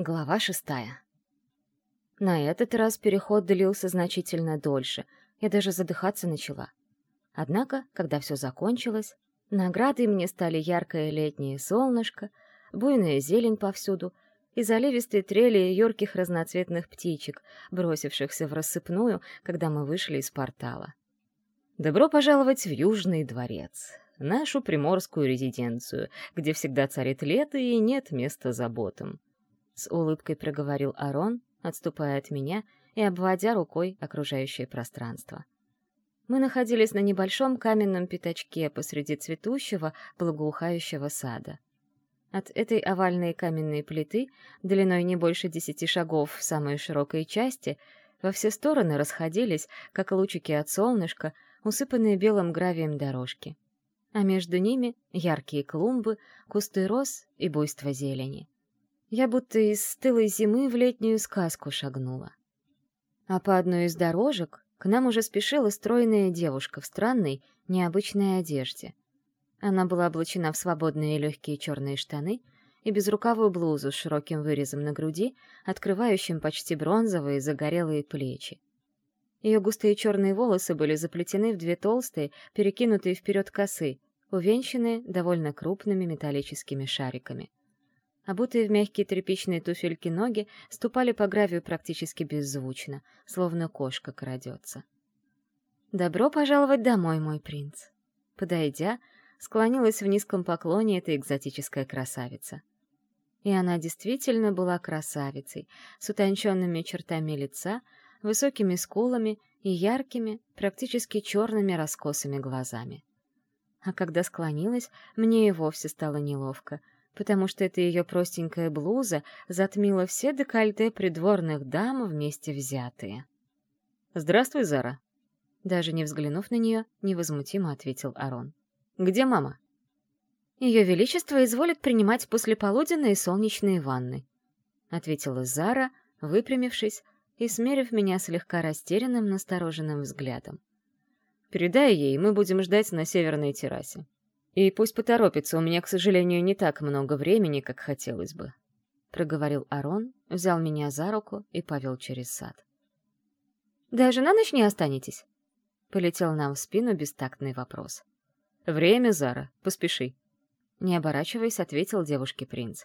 Глава шестая. На этот раз переход длился значительно дольше, я даже задыхаться начала. Однако, когда все закончилось, наградой мне стали яркое летнее солнышко, буйная зелень повсюду и заливистые трели юрких разноцветных птичек, бросившихся в рассыпную, когда мы вышли из портала. Добро пожаловать в Южный дворец, нашу приморскую резиденцию, где всегда царит лето и нет места заботам. С улыбкой проговорил Арон, отступая от меня и обводя рукой окружающее пространство. Мы находились на небольшом каменном пятачке посреди цветущего, благоухающего сада. От этой овальной каменной плиты, длиной не больше десяти шагов в самой широкой части, во все стороны расходились, как лучики от солнышка, усыпанные белым гравием дорожки. А между ними яркие клумбы, кусты роз и буйство зелени. Я будто из стылой зимы в летнюю сказку шагнула. А по одной из дорожек к нам уже спешила стройная девушка в странной, необычной одежде. Она была облачена в свободные легкие черные штаны и безрукавую блузу с широким вырезом на груди, открывающим почти бронзовые загорелые плечи. Ее густые черные волосы были заплетены в две толстые, перекинутые вперед косы, увенчанные довольно крупными металлическими шариками. Обутые в мягкие тряпичные туфельки ноги ступали по гравию практически беззвучно, словно кошка крадется. «Добро пожаловать домой, мой принц!» Подойдя, склонилась в низком поклоне эта экзотическая красавица. И она действительно была красавицей, с утонченными чертами лица, высокими скулами и яркими, практически черными раскосыми глазами. А когда склонилась, мне и вовсе стало неловко — потому что эта ее простенькая блуза затмила все декольте придворных дам вместе взятые. «Здравствуй, Зара!» Даже не взглянув на нее, невозмутимо ответил Арон. «Где мама?» «Ее Величество изволит принимать послеполуденные солнечные ванны», — ответила Зара, выпрямившись и смерив меня слегка растерянным, настороженным взглядом. «Передай ей, мы будем ждать на северной террасе. И пусть поторопится, у меня, к сожалению, не так много времени, как хотелось бы. Проговорил Арон, взял меня за руку и повел через сад. «Даже на ночь не останетесь?» Полетел нам в спину бестактный вопрос. «Время, Зара, поспеши». Не оборачиваясь, ответил девушке принц.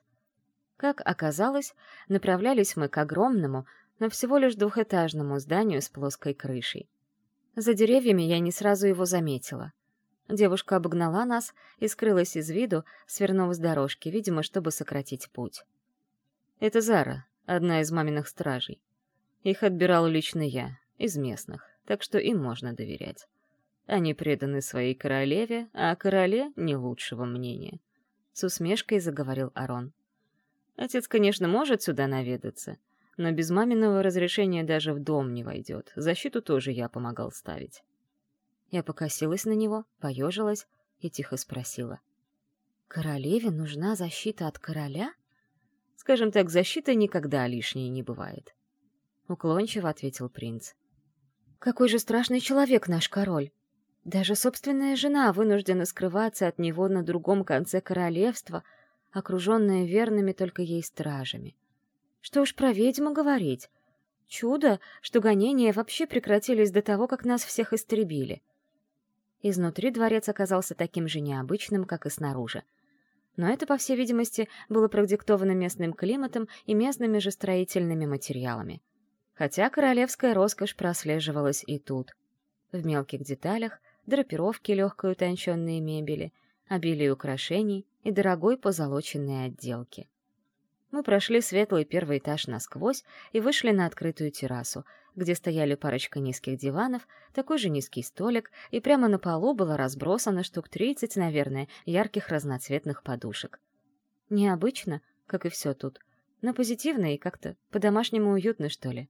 Как оказалось, направлялись мы к огромному, но всего лишь двухэтажному зданию с плоской крышей. За деревьями я не сразу его заметила — Девушка обогнала нас и скрылась из виду, свернув с дорожки, видимо, чтобы сократить путь. «Это Зара, одна из маминых стражей. Их отбирал лично я, из местных, так что им можно доверять. Они преданы своей королеве, а короле не лучшего мнения». С усмешкой заговорил Арон. «Отец, конечно, может сюда наведаться, но без маминого разрешения даже в дом не войдет. Защиту тоже я помогал ставить». Я покосилась на него, поежилась и тихо спросила. «Королеве нужна защита от короля?» «Скажем так, защита никогда лишней не бывает», — уклончиво ответил принц. «Какой же страшный человек наш король! Даже собственная жена вынуждена скрываться от него на другом конце королевства, окруженная верными только ей стражами. Что уж про ведьму говорить. Чудо, что гонения вообще прекратились до того, как нас всех истребили. Изнутри дворец оказался таким же необычным, как и снаружи. Но это, по всей видимости, было продиктовано местным климатом и местными же строительными материалами. Хотя королевская роскошь прослеживалась и тут. В мелких деталях, драпировки легкой утонченной мебели, обилие украшений и дорогой позолоченной отделки. Мы прошли светлый первый этаж насквозь и вышли на открытую террасу, где стояли парочка низких диванов, такой же низкий столик, и прямо на полу было разбросано штук тридцать, наверное, ярких разноцветных подушек. Необычно, как и все тут, но позитивно и как-то по-домашнему уютно, что ли.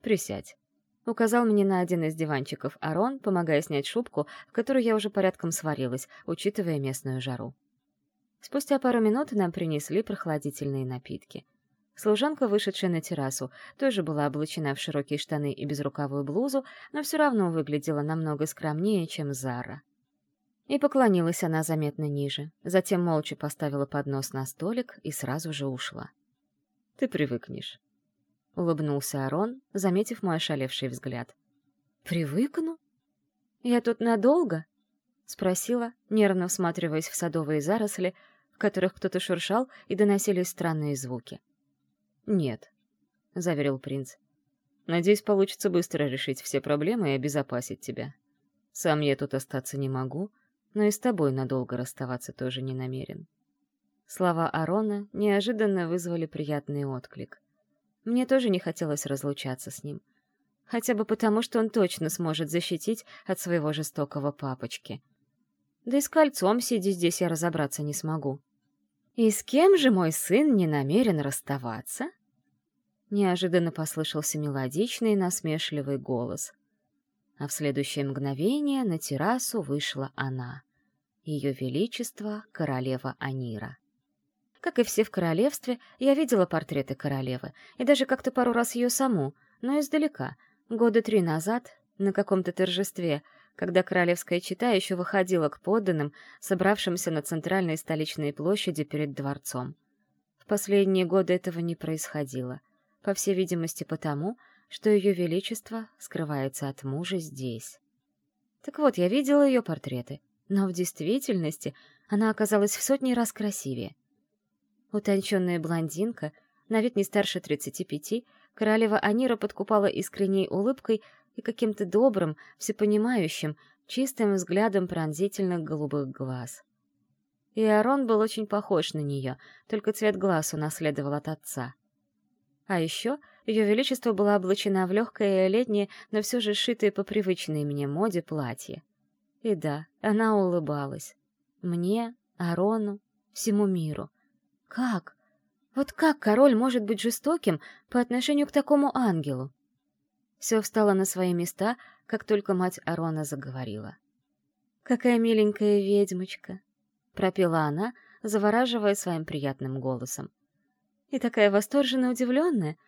«Присядь», — указал мне на один из диванчиков Арон, помогая снять шубку, в которой я уже порядком сварилась, учитывая местную жару. Спустя пару минут нам принесли прохладительные напитки. Служанка, вышедшая на террасу, тоже была облачена в широкие штаны и безрукавую блузу, но все равно выглядела намного скромнее, чем Зара. И поклонилась она заметно ниже, затем молча поставила поднос на столик и сразу же ушла. Ты привыкнешь. Улыбнулся Арон, заметив мой ошалевший взгляд. «Привыкну? Я тут надолго?» — спросила, нервно всматриваясь в садовые заросли, в которых кто-то шуршал и доносились странные звуки. «Нет», — заверил принц. «Надеюсь, получится быстро решить все проблемы и обезопасить тебя. Сам я тут остаться не могу, но и с тобой надолго расставаться тоже не намерен». Слова Арона неожиданно вызвали приятный отклик. Мне тоже не хотелось разлучаться с ним. Хотя бы потому, что он точно сможет защитить от своего жестокого папочки. Да и с кольцом, сидя здесь, я разобраться не смогу. «И с кем же мой сын не намерен расставаться?» Неожиданно послышался мелодичный насмешливый голос. А в следующее мгновение на террасу вышла она. Ее Величество — королева Анира. Как и все в королевстве, я видела портреты королевы, и даже как-то пару раз ее саму, но издалека, года три назад, на каком-то торжестве, когда королевская чита еще выходила к подданным, собравшимся на центральной столичной площади перед дворцом. В последние годы этого не происходило, по всей видимости потому, что ее величество скрывается от мужа здесь. Так вот, я видела ее портреты, но в действительности она оказалась в сотни раз красивее. Утонченная блондинка, на вид не старше 35, королева Анира подкупала искренней улыбкой и каким-то добрым, всепонимающим, чистым взглядом пронзительных голубых глаз. И Арон был очень похож на нее, только цвет глаз унаследовал от отца. А еще ее величество была облачена в легкое летнее, но все же сшитое по привычной мне моде платье. И да, она улыбалась. Мне, Арону, всему миру — как? Вот как король может быть жестоким по отношению к такому ангелу? Все встало на свои места, как только мать Арона заговорила. «Какая миленькая ведьмочка!» — пропела она, завораживая своим приятным голосом. «И такая восторженно удивленная.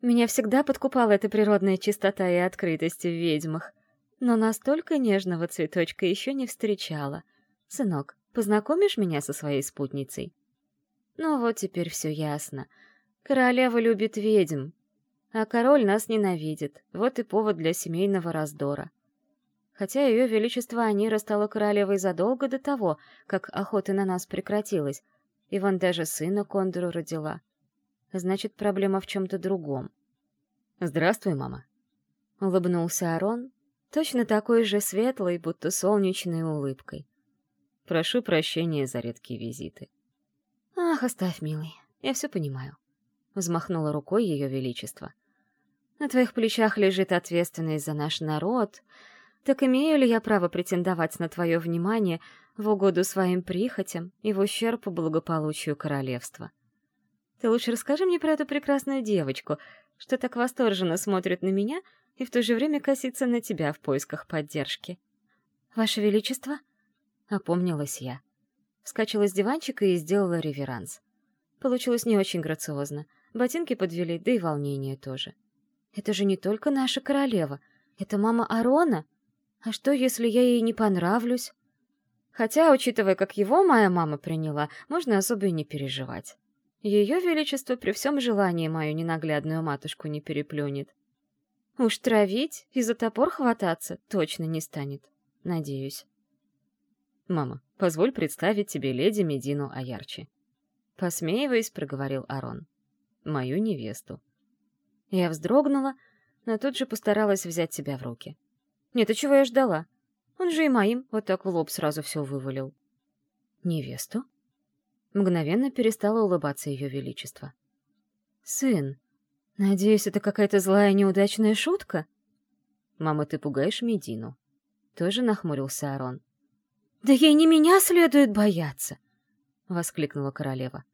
Меня всегда подкупала эта природная чистота и открытость в ведьмах, но настолько нежного цветочка еще не встречала. Сынок, познакомишь меня со своей спутницей?» Ну вот теперь все ясно. Королева любит ведьм, а король нас ненавидит. Вот и повод для семейного раздора. Хотя ее величество Анира стала королевой задолго до того, как охота на нас прекратилась, и вон даже сына Кондору родила. Значит, проблема в чем-то другом. «Здравствуй, мама», — улыбнулся Арон, точно такой же светлой, будто солнечной улыбкой. «Прошу прощения за редкие визиты». «Ах, оставь, милый, я все понимаю», — взмахнула рукой ее величество. «На твоих плечах лежит ответственность за наш народ. Так имею ли я право претендовать на твое внимание в угоду своим прихотям и в ущерб благополучию королевства? Ты лучше расскажи мне про эту прекрасную девочку, что так восторженно смотрит на меня и в то же время косится на тебя в поисках поддержки». «Ваше Величество?» — опомнилась я. Вскочила с диванчика и сделала реверанс. Получилось не очень грациозно. Ботинки подвели, да и волнение тоже. Это же не только наша королева. Это мама Арона. А что, если я ей не понравлюсь? Хотя, учитывая, как его моя мама приняла, можно особо и не переживать. Ее величество при всем желании мою ненаглядную матушку не переплюнет. Уж травить и за топор хвататься точно не станет, надеюсь. «Мама, позволь представить тебе леди Медину Аярчи». Посмеиваясь, проговорил Арон. «Мою невесту». Я вздрогнула, но тут же постаралась взять себя в руки. «Нет, а чего я ждала? Он же и моим вот так в лоб сразу все вывалил». «Невесту?» Мгновенно перестала улыбаться ее величество. «Сын, надеюсь, это какая-то злая неудачная шутка?» «Мама, ты пугаешь Медину». Тоже нахмурился Арон. «Да ей не меня следует бояться!» — воскликнула королева.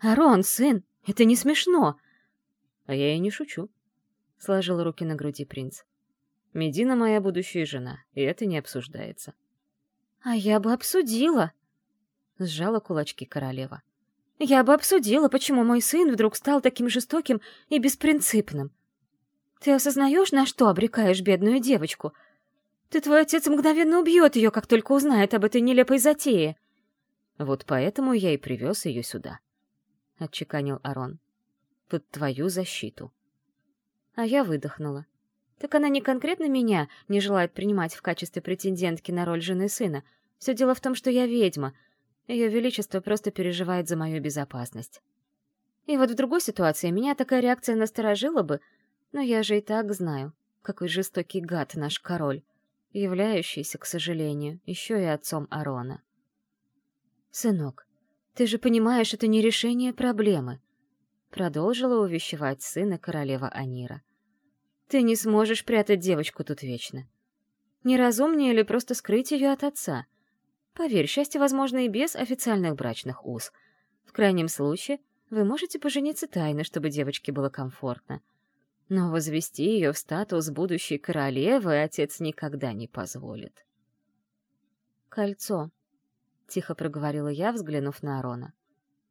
«Арон, сын, это не смешно!» «А я и не шучу», — сложил руки на груди принц. «Медина моя будущая жена, и это не обсуждается». «А я бы обсудила!» — сжала кулачки королева. «Я бы обсудила, почему мой сын вдруг стал таким жестоким и беспринципным. Ты осознаешь, на что обрекаешь бедную девочку?» Ты твой отец мгновенно убьет ее, как только узнает об этой нелепой затее. Вот поэтому я и привез ее сюда, — отчеканил Арон. Под твою защиту. А я выдохнула. Так она не конкретно меня не желает принимать в качестве претендентки на роль жены сына. Все дело в том, что я ведьма. Ее Величество просто переживает за мою безопасность. И вот в другой ситуации меня такая реакция насторожила бы, но я же и так знаю, какой жестокий гад наш король, являющийся, к сожалению, еще и отцом Арона. «Сынок, ты же понимаешь, это не решение проблемы», — продолжила увещевать сына королева Анира. «Ты не сможешь прятать девочку тут вечно. Неразумнее ли просто скрыть ее от отца? Поверь, счастье возможно и без официальных брачных уз. В крайнем случае, вы можете пожениться тайно, чтобы девочке было комфортно. Но возвести ее в статус будущей королевы отец никогда не позволит. «Кольцо», — тихо проговорила я, взглянув на Арона.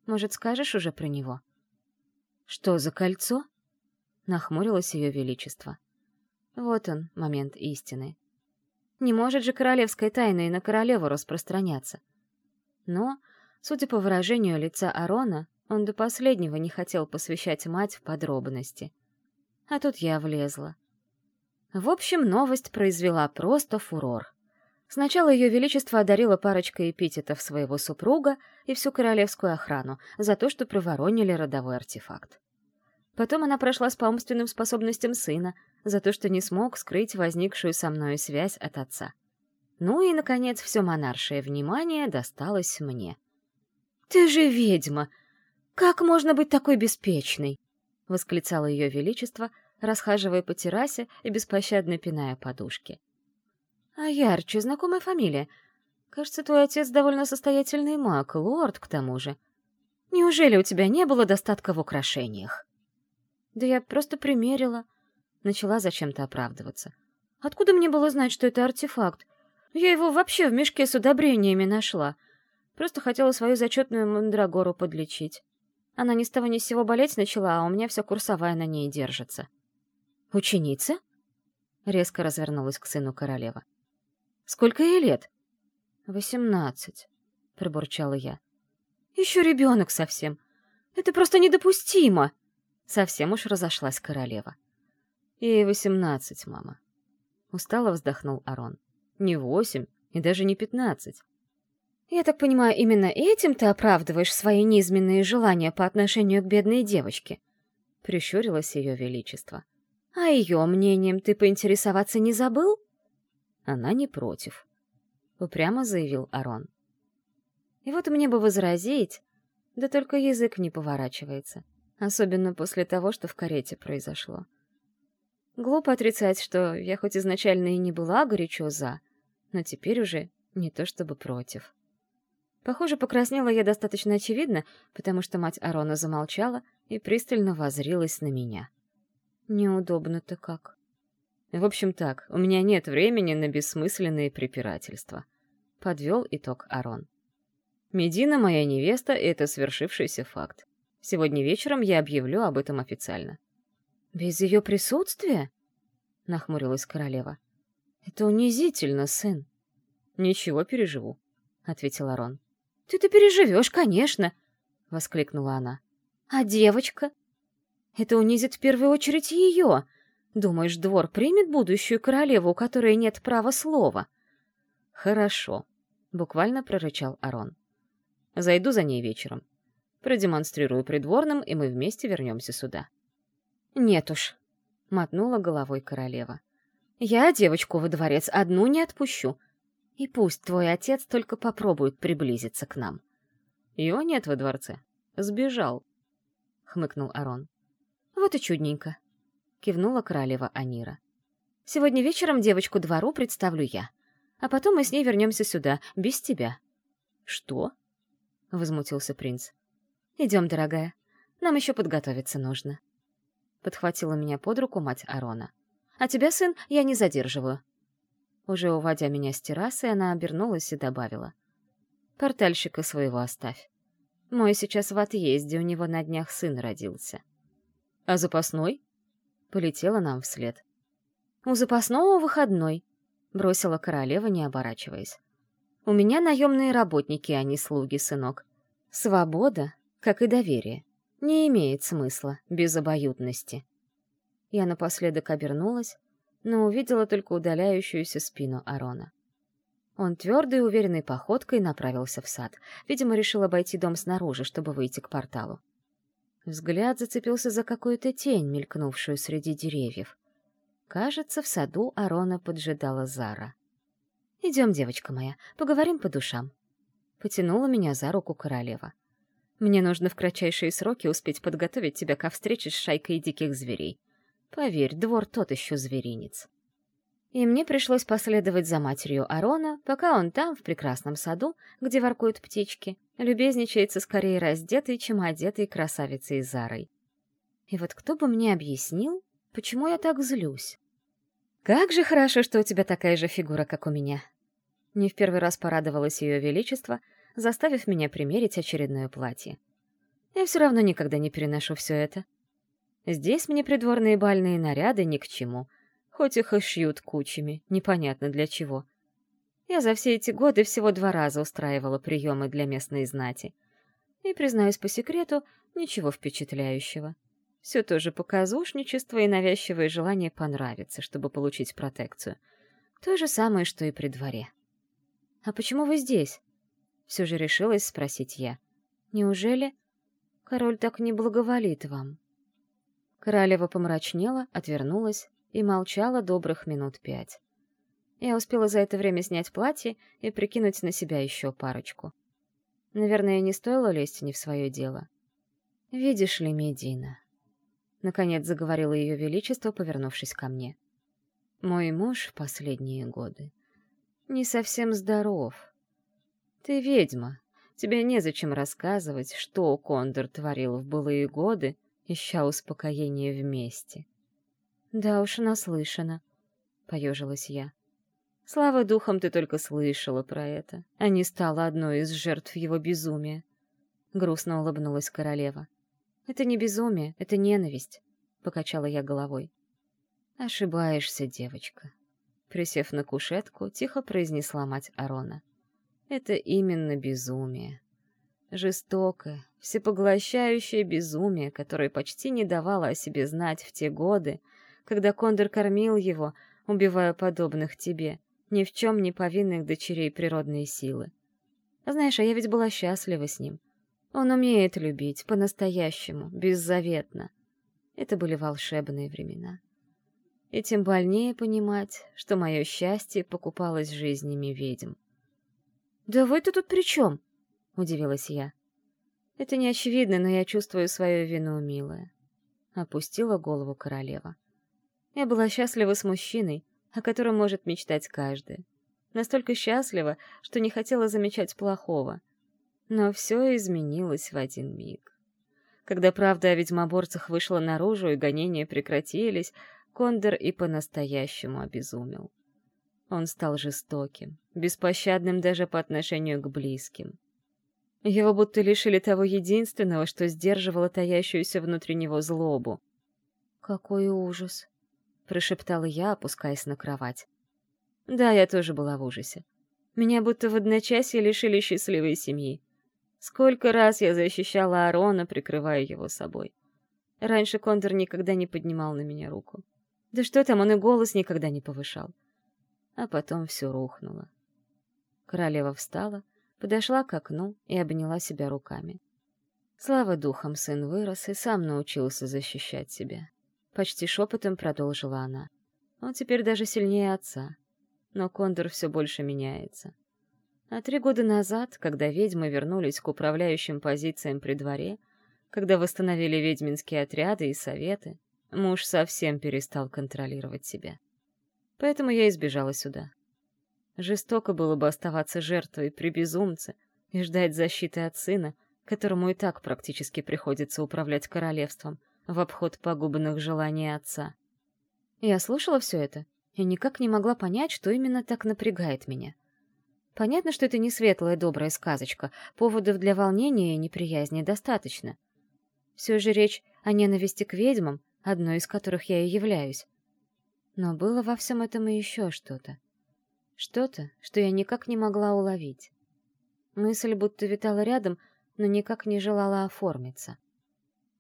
«Может, скажешь уже про него?» «Что за кольцо?» — нахмурилось ее величество. Вот он, момент истины. Не может же королевская тайна и на королеву распространяться. Но, судя по выражению лица Арона, он до последнего не хотел посвящать мать в подробности — а тут я влезла. В общем, новость произвела просто фурор. Сначала Ее Величество одарило парочкой эпитетов своего супруга и всю королевскую охрану за то, что проворонили родовой артефакт. Потом она прошла по умственным способностям сына за то, что не смог скрыть возникшую со мною связь от отца. Ну и, наконец, все монаршее внимание досталось мне. «Ты же ведьма! Как можно быть такой беспечной?» — восклицало ее величество, расхаживая по террасе и беспощадно пиная подушки. «А ярче, знакомая фамилия. Кажется, твой отец довольно состоятельный маг, лорд, к тому же. Неужели у тебя не было достатка в украшениях?» «Да я просто примерила». Начала зачем-то оправдываться. «Откуда мне было знать, что это артефакт? Я его вообще в мешке с удобрениями нашла. Просто хотела свою зачетную мандрагору подлечить. Она ни с того ни с сего болеть начала, а у меня все курсовая на ней держится. «Ученица?» — резко развернулась к сыну королева. «Сколько ей лет?» «Восемнадцать», — пробурчала я. «Еще ребенок совсем. Это просто недопустимо!» Совсем уж разошлась королева. «Ей восемнадцать, мама». Устало вздохнул Арон. «Не восемь и даже не пятнадцать. Я так понимаю, именно этим ты оправдываешь свои низменные желания по отношению к бедной девочке? Прищурилось ее величество. А ее мнением ты поинтересоваться не забыл? Она не против. Упрямо заявил Арон. И вот мне бы возразить, да только язык не поворачивается. Особенно после того, что в карете произошло. Глупо отрицать, что я хоть изначально и не была горячо «за», но теперь уже не то чтобы против. Похоже, покраснела я достаточно очевидно, потому что мать Арона замолчала и пристально возрилась на меня. Неудобно-то как. В общем так, у меня нет времени на бессмысленные препирательства. Подвел итог Арон. Медина моя невеста, и это свершившийся факт. Сегодня вечером я объявлю об этом официально. Без ее присутствия? Нахмурилась королева. Это унизительно, сын. Ничего, переживу, ответил Арон. «Ты-то переживешь, конечно!» — воскликнула она. «А девочка? Это унизит в первую очередь ее. Думаешь, двор примет будущую королеву, у которой нет права слова?» «Хорошо», — буквально прорычал Арон. «Зайду за ней вечером. Продемонстрирую придворным, и мы вместе вернемся сюда». «Нет уж», — мотнула головой королева. «Я девочку во дворец одну не отпущу. И пусть твой отец только попробует приблизиться к нам. Его нет во дворце. Сбежал, — хмыкнул Арон. Вот и чудненько, — кивнула королева Анира. Сегодня вечером девочку двору представлю я, а потом мы с ней вернемся сюда, без тебя. Что? — возмутился принц. Идем, дорогая, нам еще подготовиться нужно. Подхватила меня под руку мать Арона. А тебя, сын, я не задерживаю. Уже уводя меня с террасы, она обернулась и добавила. «Портальщика своего оставь. Мой сейчас в отъезде, у него на днях сын родился». «А запасной?» Полетела нам вслед. «У запасного выходной», — бросила королева, не оборачиваясь. «У меня наемные работники, а не слуги, сынок. Свобода, как и доверие. Не имеет смысла без обоюдности. Я напоследок обернулась, но увидела только удаляющуюся спину Арона. Он твердой и уверенной походкой направился в сад. Видимо, решил обойти дом снаружи, чтобы выйти к порталу. Взгляд зацепился за какую-то тень, мелькнувшую среди деревьев. Кажется, в саду Арона поджидала Зара. «Идем, девочка моя, поговорим по душам». Потянула меня за руку королева. «Мне нужно в кратчайшие сроки успеть подготовить тебя ко встрече с шайкой диких зверей. Поверь, двор тот еще зверинец». И мне пришлось последовать за матерью Арона, пока он там, в прекрасном саду, где воркуют птички, любезничается скорее раздетой, чем одетой красавицей Зарой. И вот кто бы мне объяснил, почему я так злюсь? «Как же хорошо, что у тебя такая же фигура, как у меня!» Не в первый раз порадовалось ее величество, заставив меня примерить очередное платье. Я все равно никогда не переношу все это. Здесь мне придворные бальные наряды ни к чему, хоть их и шьют кучами, непонятно для чего — я за все эти годы всего два раза устраивала приемы для местной знати. И, признаюсь по секрету, ничего впечатляющего. Все то же показушничество и навязчивое желание понравиться, чтобы получить протекцию. То же самое, что и при дворе. «А почему вы здесь?» Все же решилась спросить я. «Неужели король так не благоволит вам?» Королева помрачнела, отвернулась и молчала добрых минут пять. Я успела за это время снять платье и прикинуть на себя еще парочку. Наверное, не стоило лезть не в свое дело. «Видишь ли, Медина?» Наконец заговорила ее величество, повернувшись ко мне. «Мой муж в последние годы не совсем здоров. Ты ведьма, тебе незачем рассказывать, что Кондор творил в былые годы, ища успокоения вместе». «Да уж, наслышана», — поежилась я. Слава духом, ты только слышала про это, а не стала одной из жертв его безумия. Грустно улыбнулась королева. Это не безумие, это ненависть, покачала я головой. Ошибаешься, девочка. Присев на кушетку, тихо произнесла мать Арона. Это именно безумие. Жестокое, всепоглощающее безумие, которое почти не давало о себе знать в те годы, когда Кондор кормил его, убивая подобных тебе, ни в чем не повинных дочерей природной силы. Знаешь, а я ведь была счастлива с ним. Он умеет любить, по-настоящему, беззаветно. Это были волшебные времена. И тем больнее понимать, что мое счастье покупалось жизнями ведьм. «Да вы-то тут при чем?» — удивилась я. «Это не очевидно, но я чувствую свою вину, милая». Опустила голову королева. Я была счастлива с мужчиной, о котором может мечтать каждый. Настолько счастлива, что не хотела замечать плохого. Но все изменилось в один миг. Когда правда о ведьмоборцах вышла наружу и гонения прекратились, Кондор и по-настоящему обезумел. Он стал жестоким, беспощадным даже по отношению к близким. Его будто лишили того единственного, что сдерживало таящуюся внутри него злобу. «Какой ужас!» Прошептала я, опускаясь на кровать. Да, я тоже была в ужасе. Меня будто в одночасье лишили счастливой семьи. Сколько раз я защищала Арона, прикрывая его собой. Раньше Кондор никогда не поднимал на меня руку. Да что там, он и голос никогда не повышал. А потом все рухнуло. Королева встала, подошла к окну и обняла себя руками. Слава духам, сын вырос и сам научился защищать себя. Почти шепотом продолжила она. Он теперь даже сильнее отца. Но Кондор все больше меняется. А три года назад, когда ведьмы вернулись к управляющим позициям при дворе, когда восстановили ведьминские отряды и советы, муж совсем перестал контролировать себя. Поэтому я избежала сюда. Жестоко было бы оставаться жертвой при безумце и ждать защиты от сына, которому и так практически приходится управлять королевством, в обход пагубных желаний отца. Я слушала все это и никак не могла понять, что именно так напрягает меня. Понятно, что это не светлая добрая сказочка, поводов для волнения и неприязни достаточно. Все же речь о ненависти к ведьмам, одной из которых я и являюсь. Но было во всем этом и еще что-то. Что-то, что я никак не могла уловить. Мысль будто витала рядом, но никак не желала оформиться.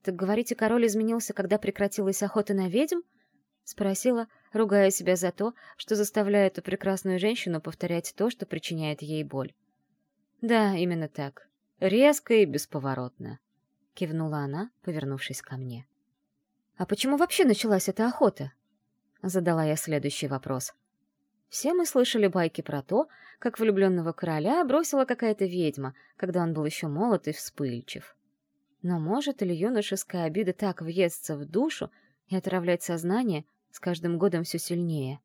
«Так говорите, король изменился, когда прекратилась охота на ведьм?» — спросила, ругая себя за то, что заставляет эту прекрасную женщину повторять то, что причиняет ей боль. «Да, именно так. Резко и бесповоротно», — кивнула она, повернувшись ко мне. «А почему вообще началась эта охота?» — задала я следующий вопрос. Все мы слышали байки про то, как влюбленного короля бросила какая-то ведьма, когда он был еще молод и вспыльчив. Но может ли юношеская обида так въесться в душу и отравлять сознание с каждым годом все сильнее?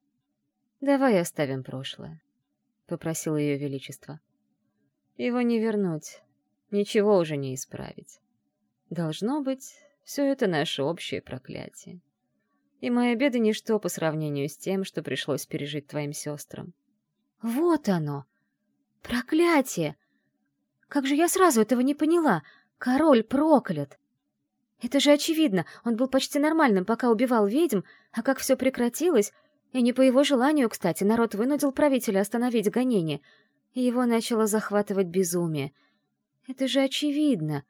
«Давай оставим прошлое», — попросил ее величество. «Его не вернуть, ничего уже не исправить. Должно быть, все это наше общее проклятие. И мои беды — ничто по сравнению с тем, что пришлось пережить твоим сестрам». «Вот оно! Проклятие! Как же я сразу этого не поняла!» Король проклят! Это же очевидно, он был почти нормальным, пока убивал ведьм, а как все прекратилось, и не по его желанию, кстати, народ вынудил правителя остановить гонение, и его начало захватывать безумие. Это же очевидно.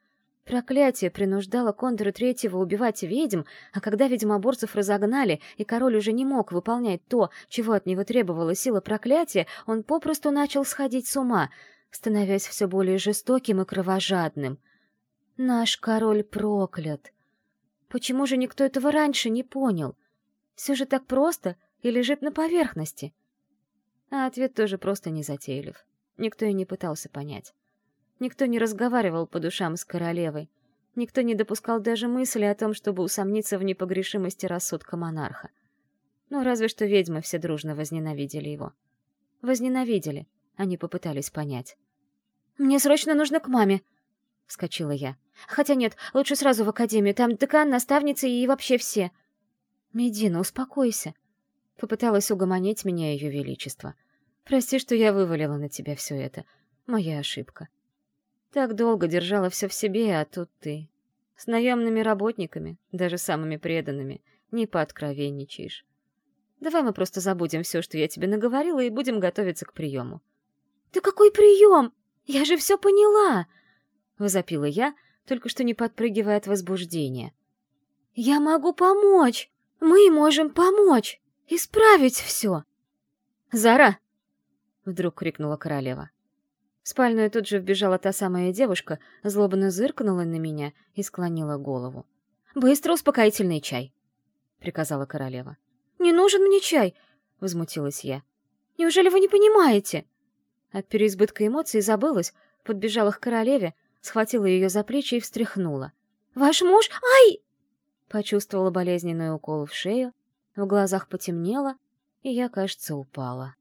Проклятие принуждало Кондора Третьего убивать ведьм, а когда ведьмоборцев разогнали, и король уже не мог выполнять то, чего от него требовала сила проклятия, он попросту начал сходить с ума, становясь все более жестоким и кровожадным — Наш король проклят. Почему же никто этого раньше не понял? Все же так просто и лежит на поверхности. А ответ тоже просто не затейлив. Никто и не пытался понять. Никто не разговаривал по душам с королевой. Никто не допускал даже мысли о том, чтобы усомниться в непогрешимости рассудка монарха. Ну, разве что ведьмы все дружно возненавидели его. Возненавидели, они попытались понять. «Мне срочно нужно к маме!» — вскочила я. «Хотя нет, лучше сразу в академию, там декан, наставница и вообще все». «Медина, успокойся», — попыталась угомонить меня ее величество. «Прости, что я вывалила на тебя все это. Моя ошибка. Так долго держала все в себе, а тут ты. С наемными работниками, даже самыми преданными, не пооткровенничаешь. Давай мы просто забудем все, что я тебе наговорила, и будем готовиться к приему». «Да какой прием? Я же все поняла!» — возопила я, только что не подпрыгивая от возбуждения. «Я могу помочь! Мы можем помочь! Исправить все!» «Зара!» — вдруг крикнула королева. В спальную тут же вбежала та самая девушка, злобно зыркнула на меня и склонила голову. «Быстро успокоительный чай!» — приказала королева. «Не нужен мне чай!» — возмутилась я. «Неужели вы не понимаете?» От переизбытка эмоций забылась, подбежала к королеве, схватила ее за плечи и встряхнула. «Ваш муж? Ай!» Почувствовала болезненный укол в шею, в глазах потемнело, и я, кажется, упала.